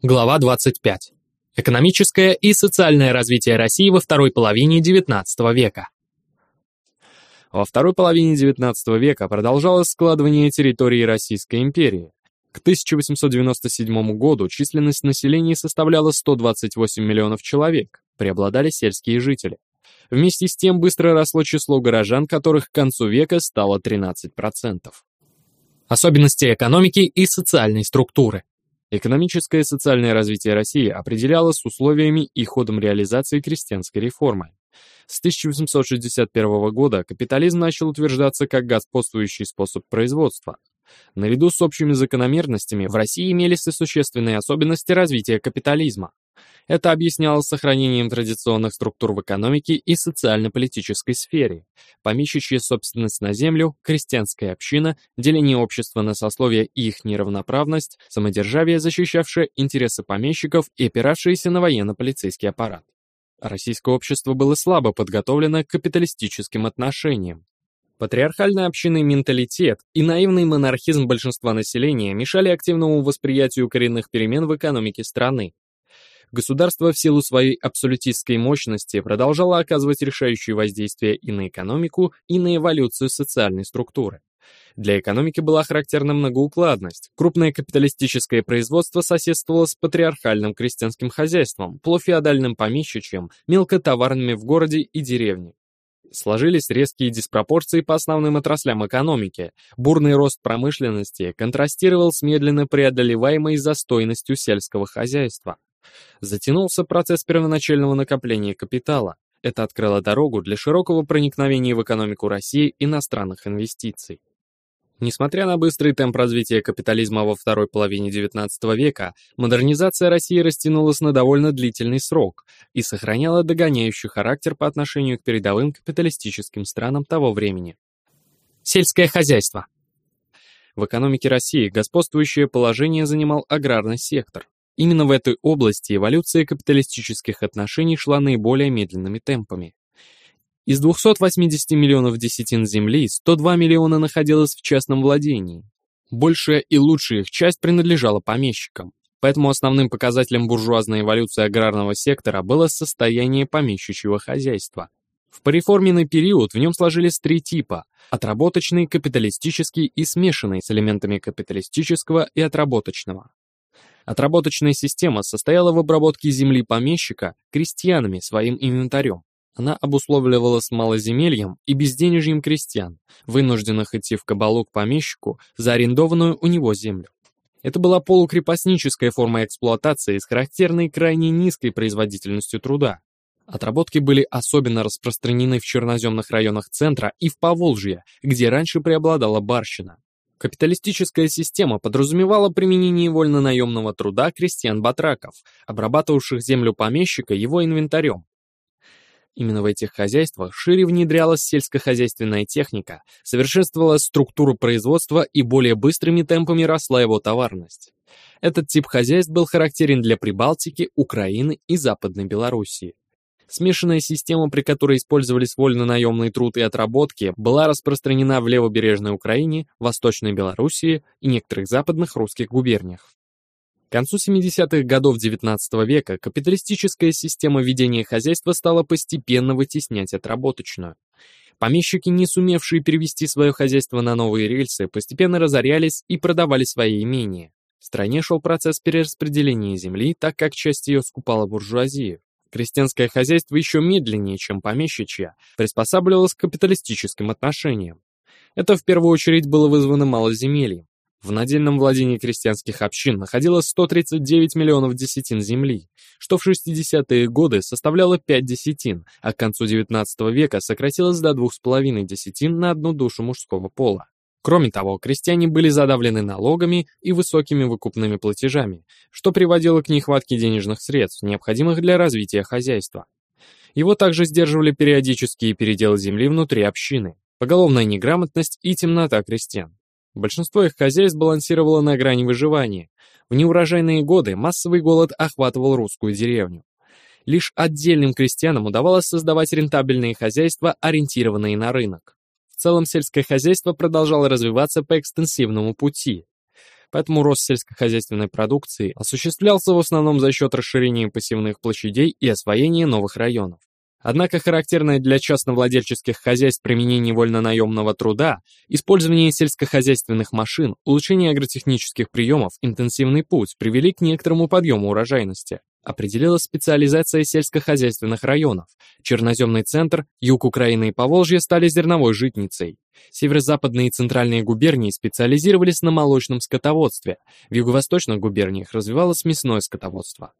Глава 25. Экономическое и социальное развитие России во второй половине XIX века. Во второй половине XIX века продолжалось складывание территории Российской империи. К 1897 году численность населения составляла 128 миллионов человек, преобладали сельские жители. Вместе с тем быстро росло число горожан, которых к концу века стало 13%. Особенности экономики и социальной структуры. Экономическое и социальное развитие России определялось условиями и ходом реализации крестьянской реформы. С 1861 года капитализм начал утверждаться как господствующий способ производства. Наряду с общими закономерностями в России имелись и существенные особенности развития капитализма. Это объяснялось сохранением традиционных структур в экономике и социально-политической сфере, помещичья собственность на землю, крестьянская община, деление общества на сословия и их неравноправность, самодержавие, защищавшее интересы помещиков и опиравшееся на военно-полицейский аппарат. Российское общество было слабо подготовлено к капиталистическим отношениям. Патриархальный общинный менталитет и наивный монархизм большинства населения мешали активному восприятию коренных перемен в экономике страны, государство в силу своей абсолютистской мощности продолжало оказывать решающее воздействие и на экономику, и на эволюцию социальной структуры. Для экономики была характерна многоукладность. Крупное капиталистическое производство соседствовало с патриархальным крестьянским хозяйством, полуфеодальным помещичьем, мелкотоварными в городе и деревне. Сложились резкие диспропорции по основным отраслям экономики. Бурный рост промышленности контрастировал с медленно преодолеваемой застойностью сельского хозяйства. Затянулся процесс первоначального накопления капитала. Это открыло дорогу для широкого проникновения в экономику России иностранных инвестиций. Несмотря на быстрый темп развития капитализма во второй половине XIX века, модернизация России растянулась на довольно длительный срок и сохраняла догоняющий характер по отношению к передовым капиталистическим странам того времени. Сельское хозяйство. В экономике России господствующее положение занимал аграрный сектор. Именно в этой области эволюция капиталистических отношений шла наиболее медленными темпами. Из 280 миллионов десятин земли 102 миллиона находилось в частном владении. Большая и лучшая их часть принадлежала помещикам. Поэтому основным показателем буржуазной эволюции аграрного сектора было состояние помещичьего хозяйства. В пореформенный период в нем сложились три типа – отработочный, капиталистический и смешанный с элементами капиталистического и отработочного. Отработочная система состояла в обработке земли помещика крестьянами своим инвентарем. Она обусловливалась малоземельем и безденежьем крестьян, вынужденных идти в кабалу к помещику за арендованную у него землю. Это была полукрепостническая форма эксплуатации с характерной крайне низкой производительностью труда. Отработки были особенно распространены в черноземных районах центра и в Поволжье, где раньше преобладала барщина. Капиталистическая система подразумевала применение вольно-наемного труда крестьян-батраков, обрабатывавших землю помещика его инвентарем. Именно в этих хозяйствах шире внедрялась сельскохозяйственная техника, совершенствовалась структура производства и более быстрыми темпами росла его товарность. Этот тип хозяйств был характерен для Прибалтики, Украины и Западной Белоруссии. Смешанная система, при которой использовались вольно-наемный труд и отработки, была распространена в левобережной Украине, Восточной Белоруссии и некоторых западных русских губерниях. К концу 70-х годов XIX века капиталистическая система ведения хозяйства стала постепенно вытеснять отработочную. Помещики, не сумевшие перевести свое хозяйство на новые рельсы, постепенно разорялись и продавали свои имения. В стране шел процесс перераспределения земли, так как часть ее скупала буржуазию. Крестьянское хозяйство еще медленнее, чем помещичье, приспосабливалось к капиталистическим отношениям. Это в первую очередь было вызвано малоземельем. В надельном владении крестьянских общин находилось 139 миллионов десятин земли, что в 60-е годы составляло 5 десятин, а к концу XIX века сократилось до 2,5 десятин на одну душу мужского пола. Кроме того, крестьяне были задавлены налогами и высокими выкупными платежами, что приводило к нехватке денежных средств, необходимых для развития хозяйства. Его также сдерживали периодические переделы земли внутри общины, поголовная неграмотность и темнота крестьян. Большинство их хозяйств балансировало на грани выживания. В неурожайные годы массовый голод охватывал русскую деревню. Лишь отдельным крестьянам удавалось создавать рентабельные хозяйства, ориентированные на рынок. Целом сельское хозяйство продолжало развиваться по экстенсивному пути. поэтому рост сельскохозяйственной продукции осуществлялся в основном за счет расширения посевных площадей и освоения новых районов. Однако характерное для частновладельческих хозяйств применение вольно-наемного труда, использование сельскохозяйственных машин, улучшение агротехнических приемов, интенсивный путь привели к некоторому подъему урожайности. Определилась специализация сельскохозяйственных районов. Черноземный центр, юг Украины и Поволжье стали зерновой житницей. Северо-западные и центральные губернии специализировались на молочном скотоводстве. В юго-восточных губерниях развивалось мясное скотоводство.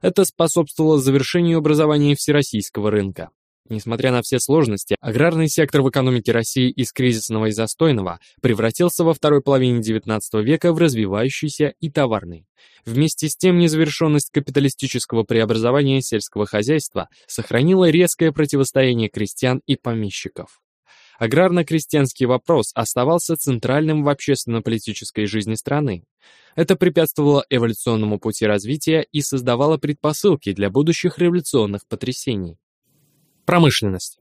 Это способствовало завершению образования всероссийского рынка. Несмотря на все сложности, аграрный сектор в экономике России из кризисного и застойного превратился во второй половине XIX века в развивающийся и товарный. Вместе с тем незавершенность капиталистического преобразования сельского хозяйства сохранила резкое противостояние крестьян и помещиков. Аграрно-крестьянский вопрос оставался центральным в общественно-политической жизни страны. Это препятствовало эволюционному пути развития и создавало предпосылки для будущих революционных потрясений. Промышленность.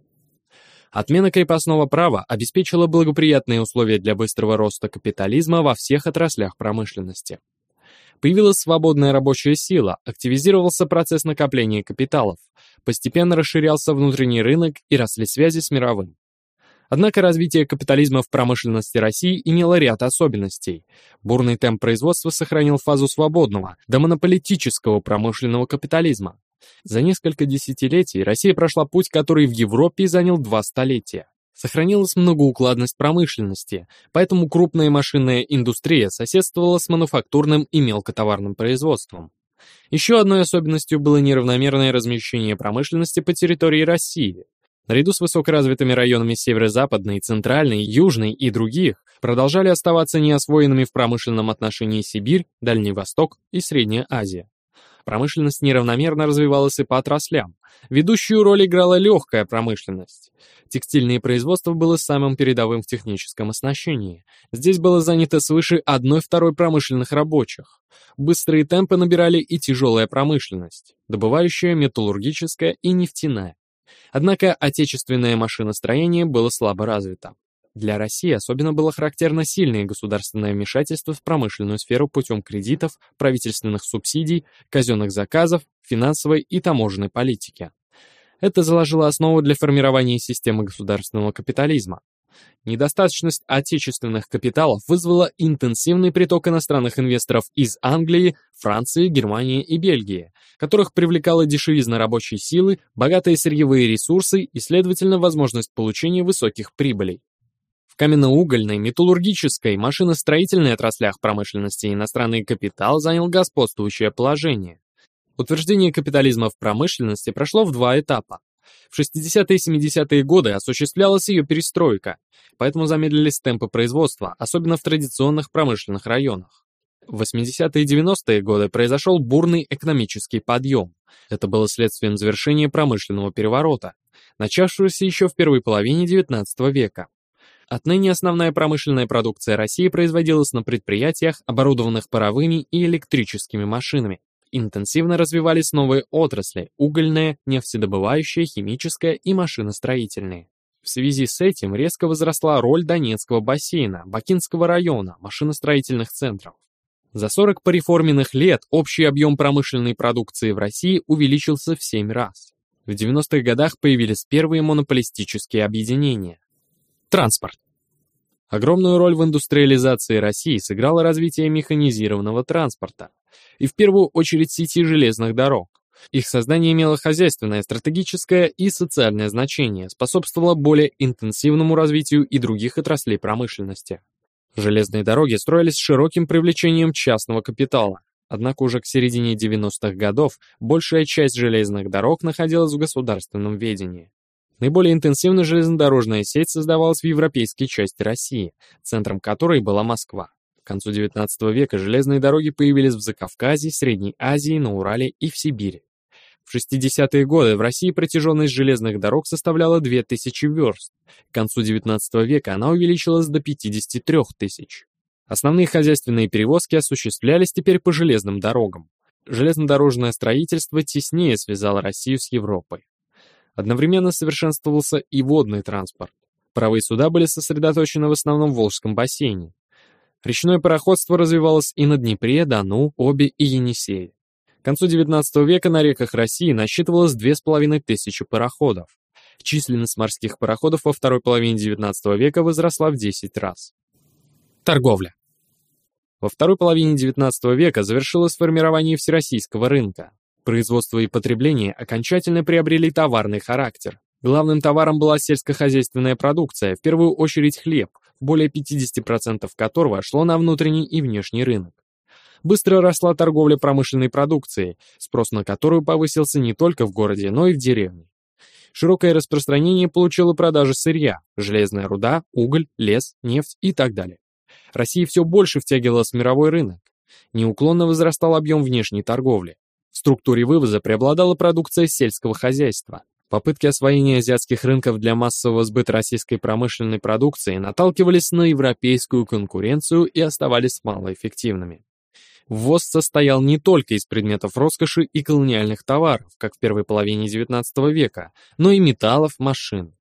Отмена крепостного права обеспечила благоприятные условия для быстрого роста капитализма во всех отраслях промышленности. Появилась свободная рабочая сила, активизировался процесс накопления капиталов, постепенно расширялся внутренний рынок и росли связи с мировым. Однако развитие капитализма в промышленности России имело ряд особенностей. Бурный темп производства сохранил фазу свободного, до монополитического промышленного капитализма. За несколько десятилетий Россия прошла путь, который в Европе занял два столетия. Сохранилась многоукладность промышленности, поэтому крупная машинная индустрия соседствовала с мануфактурным и мелкотоварным производством. Еще одной особенностью было неравномерное размещение промышленности по территории России. Наряду с высокоразвитыми районами северо-западной, центральной, южной и других продолжали оставаться неосвоенными в промышленном отношении Сибирь, Дальний Восток и Средняя Азия. Промышленность неравномерно развивалась и по отраслям. Ведущую роль играла легкая промышленность. Текстильное производство было самым передовым в техническом оснащении. Здесь было занято свыше одной-второй промышленных рабочих. Быстрые темпы набирали и тяжелая промышленность, добывающая, металлургическая и нефтяная. Однако отечественное машиностроение было слабо развито. Для России особенно было характерно сильное государственное вмешательство в промышленную сферу путем кредитов, правительственных субсидий, казенных заказов, финансовой и таможенной политики. Это заложило основу для формирования системы государственного капитализма. Недостаточность отечественных капиталов вызвала интенсивный приток иностранных инвесторов из Англии, Франции, Германии и Бельгии, которых привлекала дешевизна рабочей силы, богатые сырьевые ресурсы и, следовательно, возможность получения высоких прибылей. Каменноугольной, металлургической, машиностроительной отраслях промышленности иностранный капитал занял господствующее положение. Утверждение капитализма в промышленности прошло в два этапа. В 60-е и 70-е годы осуществлялась ее перестройка, поэтому замедлились темпы производства, особенно в традиционных промышленных районах. В 80-е и 90-е годы произошел бурный экономический подъем. Это было следствием завершения промышленного переворота, начавшегося еще в первой половине XIX века. Отныне основная промышленная продукция России производилась на предприятиях, оборудованных паровыми и электрическими машинами. Интенсивно развивались новые отрасли – угольная, нефтедобывающая, химическая и машиностроительные. В связи с этим резко возросла роль Донецкого бассейна, Бакинского района, машиностроительных центров. За 40 пореформенных лет общий объем промышленной продукции в России увеличился в 7 раз. В 90-х годах появились первые монополистические объединения. Транспорт. Огромную роль в индустриализации России сыграло развитие механизированного транспорта, и в первую очередь сети железных дорог. Их создание имело хозяйственное, стратегическое и социальное значение, способствовало более интенсивному развитию и других отраслей промышленности. Железные дороги строились с широким привлечением частного капитала. Однако уже к середине 90-х годов большая часть железных дорог находилась в государственном ведении. Наиболее интенсивно железнодорожная сеть создавалась в европейской части России, центром которой была Москва. К концу XIX века железные дороги появились в Закавказье, Средней Азии, на Урале и в Сибири. В 60-е годы в России протяженность железных дорог составляла 2000 верст. К концу XIX века она увеличилась до 53 тысяч. Основные хозяйственные перевозки осуществлялись теперь по железным дорогам. Железнодорожное строительство теснее связало Россию с Европой. Одновременно совершенствовался и водный транспорт. Паровые суда были сосредоточены в основном в Волжском бассейне. Речное пароходство развивалось и на Днепре, Дону, Обе и Енисее. К концу XIX века на реках России насчитывалось 2500 пароходов. Численность морских пароходов во второй половине XIX века возросла в 10 раз. Торговля. Во второй половине XIX века завершилось формирование всероссийского рынка. Производство и потребление окончательно приобрели товарный характер. Главным товаром была сельскохозяйственная продукция, в первую очередь хлеб, более 50% которого шло на внутренний и внешний рынок. Быстро росла торговля промышленной продукцией, спрос на которую повысился не только в городе, но и в деревне. Широкое распространение получила продажа сырья, железная руда, уголь, лес, нефть и так далее. Россия все больше втягивалась в мировой рынок. Неуклонно возрастал объем внешней торговли. В структуре вывоза преобладала продукция сельского хозяйства. Попытки освоения азиатских рынков для массового сбыта российской промышленной продукции наталкивались на европейскую конкуренцию и оставались малоэффективными. Ввоз состоял не только из предметов роскоши и колониальных товаров, как в первой половине XIX века, но и металлов, машин.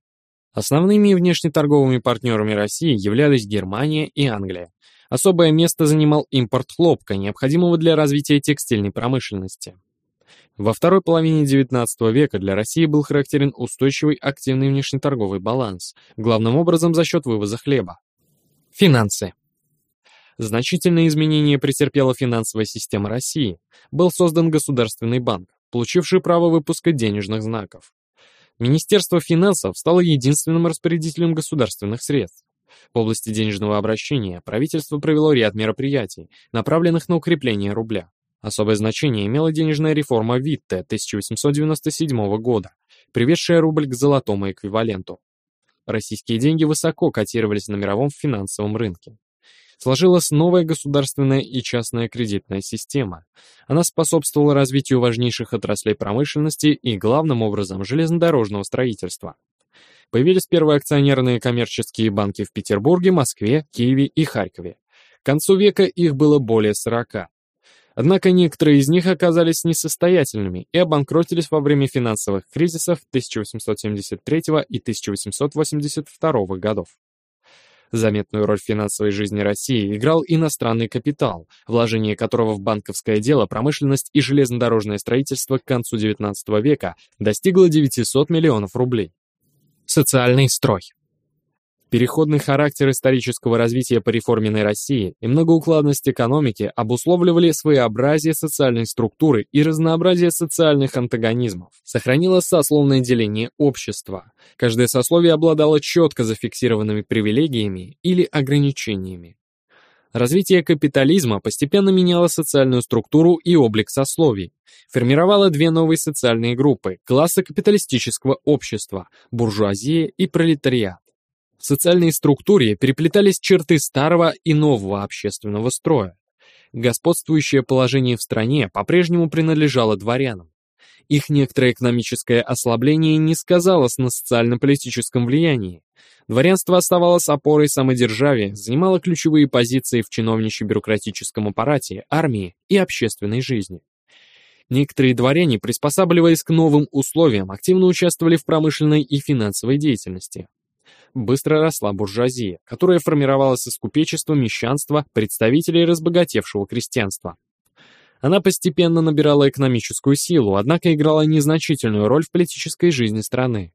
Основными внешнеторговыми партнерами России являлись Германия и Англия. Особое место занимал импорт хлопка, необходимого для развития текстильной промышленности. Во второй половине XIX века для России был характерен устойчивый активный внешнеторговый баланс, главным образом за счет вывоза хлеба. Финансы. Значительные изменения претерпела финансовая система России. Был создан Государственный банк, получивший право выпуска денежных знаков. Министерство финансов стало единственным распорядителем государственных средств. В области денежного обращения правительство провело ряд мероприятий, направленных на укрепление рубля. Особое значение имела денежная реформа Витте 1897 года, приведшая рубль к золотому эквиваленту. Российские деньги высоко котировались на мировом финансовом рынке. Сложилась новая государственная и частная кредитная система. Она способствовала развитию важнейших отраслей промышленности и, главным образом, железнодорожного строительства. Появились первые акционерные коммерческие банки в Петербурге, Москве, Киеве и Харькове. К концу века их было более 40. Однако некоторые из них оказались несостоятельными и обанкротились во время финансовых кризисов 1873 и 1882 годов. Заметную роль в финансовой жизни России играл иностранный капитал, вложение которого в банковское дело, промышленность и железнодорожное строительство к концу XIX века достигло 900 миллионов рублей. Социальный строй. Переходный характер исторического развития по реформенной России и многоукладность экономики обусловливали своеобразие социальной структуры и разнообразие социальных антагонизмов. Сохранилось сословное деление общества. Каждое сословие обладало четко зафиксированными привилегиями или ограничениями. Развитие капитализма постепенно меняло социальную структуру и облик сословий, формировало две новые социальные группы – классы капиталистического общества, буржуазия и пролетариат. В социальной структуре переплетались черты старого и нового общественного строя. Господствующее положение в стране по-прежнему принадлежало дворянам. Их некоторое экономическое ослабление не сказалось на социально-политическом влиянии. Дворянство оставалось опорой самодержавия, занимало ключевые позиции в чиновниче-бюрократическом аппарате, армии и общественной жизни. Некоторые дворяне, приспосабливаясь к новым условиям, активно участвовали в промышленной и финансовой деятельности быстро росла буржуазия, которая формировалась из купечества, мещанства, представителей разбогатевшего крестьянства. Она постепенно набирала экономическую силу, однако играла незначительную роль в политической жизни страны.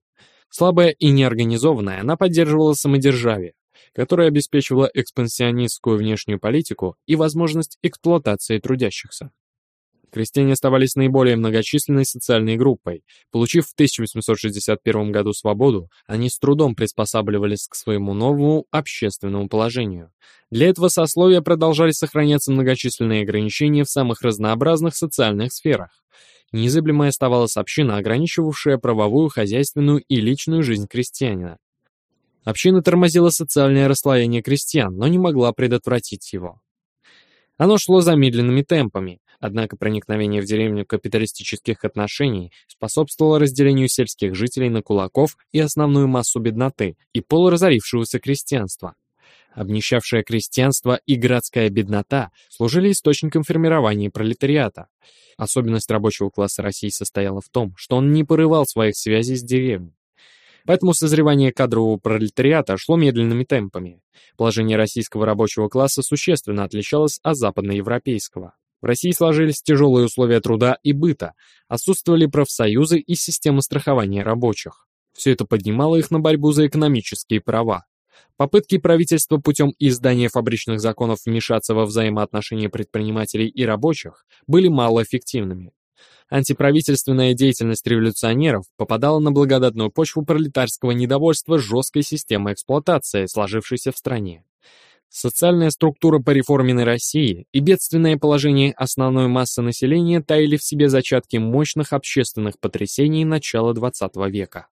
Слабая и неорганизованная, она поддерживала самодержавие, которое обеспечивало экспансионистскую внешнюю политику и возможность эксплуатации трудящихся крестьяне оставались наиболее многочисленной социальной группой. Получив в 1861 году свободу, они с трудом приспосабливались к своему новому общественному положению. Для этого сословия продолжали сохраняться многочисленные ограничения в самых разнообразных социальных сферах. Неизыблемой оставалась община, ограничивавшая правовую, хозяйственную и личную жизнь крестьянина. Община тормозила социальное расслоение крестьян, но не могла предотвратить его. Оно шло замедленными темпами, Однако проникновение в деревню капиталистических отношений способствовало разделению сельских жителей на кулаков и основную массу бедноты и полуразорившегося крестьянства. Обнищавшее крестьянство и городская беднота служили источником формирования пролетариата. Особенность рабочего класса России состояла в том, что он не порывал своих связей с деревней. Поэтому созревание кадрового пролетариата шло медленными темпами. Положение российского рабочего класса существенно отличалось от западноевропейского. В России сложились тяжелые условия труда и быта, отсутствовали профсоюзы и система страхования рабочих. Все это поднимало их на борьбу за экономические права. Попытки правительства путем издания фабричных законов вмешаться во взаимоотношения предпринимателей и рабочих были малоэффективными. Антиправительственная деятельность революционеров попадала на благодатную почву пролетарского недовольства жесткой системой эксплуатации, сложившейся в стране. Социальная структура пореформенной России и бедственное положение основной массы населения таили в себе зачатки мощных общественных потрясений начала XX века.